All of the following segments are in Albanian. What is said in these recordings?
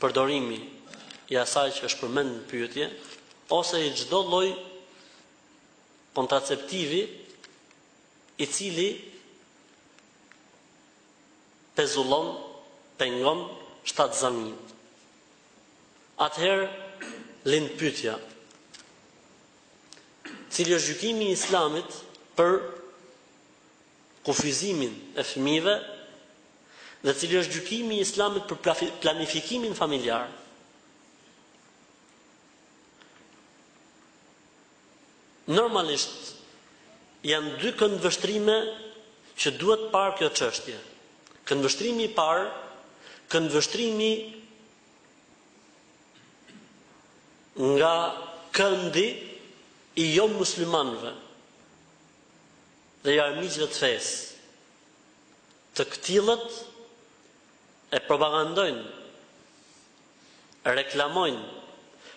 përdorimi i asaj që është përmend në pyetje ose i çdo lloj kontraceptivi i cili pezullon, pengon shtatzaninë. Atëherë, lind pytja, cili është gjykimi i Islamit për kufizimin e fëmijëve dhe cili është gjykimi i Islamit për planifikimin familjar. Normalisht janë dy këndvështrime që duhet parë kjo çështje. Këndvështrimi i parë, këndvështrimi nga këndi i jo muslimanëve. Dhe i armiqve të fesë. Të këtillët e propagandojnë, reklamojnë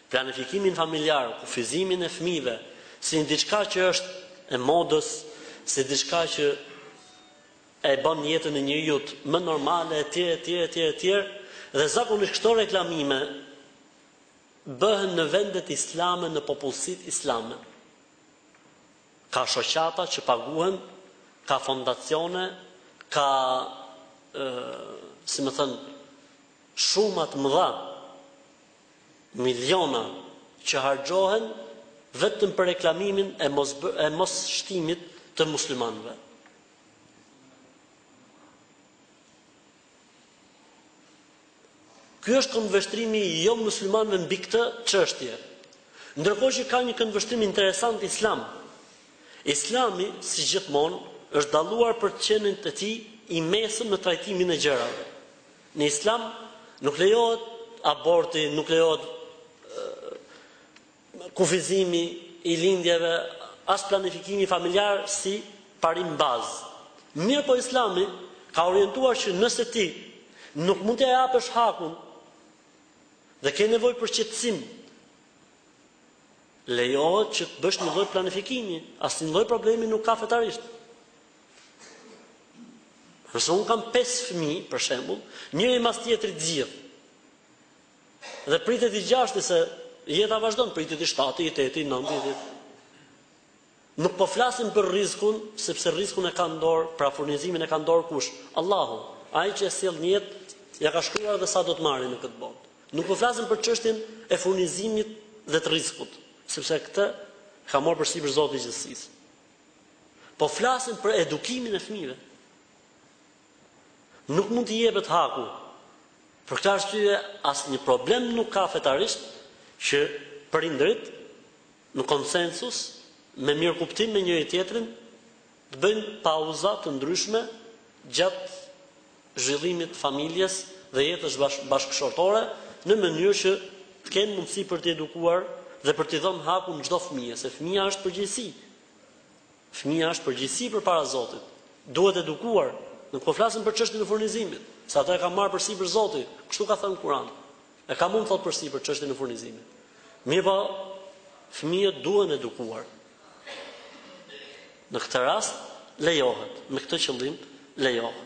planifikimin familjar, kufizimin e fëmijëve si një diçka që është e modës, si diçka që e bën jetën e njeriut më normale etj etj etj etj dhe zakonisht këto reklamime bëhen në vendet islame në popullsitë islame. Ka shoqata që paguhen, ka fondacione, ka, si me thënë, shuma të mëdha, miliona që harxhohen vetëm për reklamimin e mos e mos shtimit të muslimanëve. Ky është këndvështrimi i jo-muslimanëve mbi këtë çështje. Ndërkohë që ka një këndvështrim interesant islam. Islami, si gjithmonë, është dalluar për të qenit e tij i mesëm në trajtimin e gjërave. Në islam nuk lejohet aborti, nuk lejohet kufizimi i lindjeve, as planifikimi familjar si parim bazë. Mirëpo Islami ka orientuar që nëse ti nuk mund t'ia japësh hakun dhe ke nevojë për qetësim, lejohet që të bësh një lloj planifikimi, asnjë lloj problemi nuk ka fetarisht. Nëse unë kam pesë fëmijë, për shembull, njëri mas tjetrit gjith Dhe pritet i gjashti se jeta vazhdon, pritet i shtati, i teti, i nënti, i dhjetë. Nuk po flasim për rrizkun, sepse rrizkun e ka në dorë, pra furnizimin e ka në dorë kush? Allahu, ai që e sjell në jetë, ja ka shkruar dhe sa do të marri në këtë botë. Nuk po flasim për çështjen e furnizimit dhe të rrizkut, sepse këtë ka marrë përsipër Zoti i gjithësisë. Po flasim për edukimin e fëmijëve. Nuk mund t'i jepet haku. Për këtë arsye asnjë problem nuk ka fetarisht që prindërit në konsensus, me mirëkuptim me njëri-tjetrin, të bëjnë pauza të ndryshme gjatë zhvillimit të familjes dhe jetës bashkëshortore në mënyrë që të kenë mundësi për t'i edukuar dhe për t'i dhënë hakun çdo fëmije, se fëmija është përgjegjësi. Fëmija është përgjegjësi përpara Zotit. Duhet edukuar. Nuk po flasim për çështjen e furnizimit, se atë e ka marrë përsipër Zoti, kështu ka thënë Kurani. E kam unë thotë përsipër çështjen e furnizimit. Mirëpo fëmijët duhen edukuar. Në këtë rast lejohet, me këtë qëllim lejohet.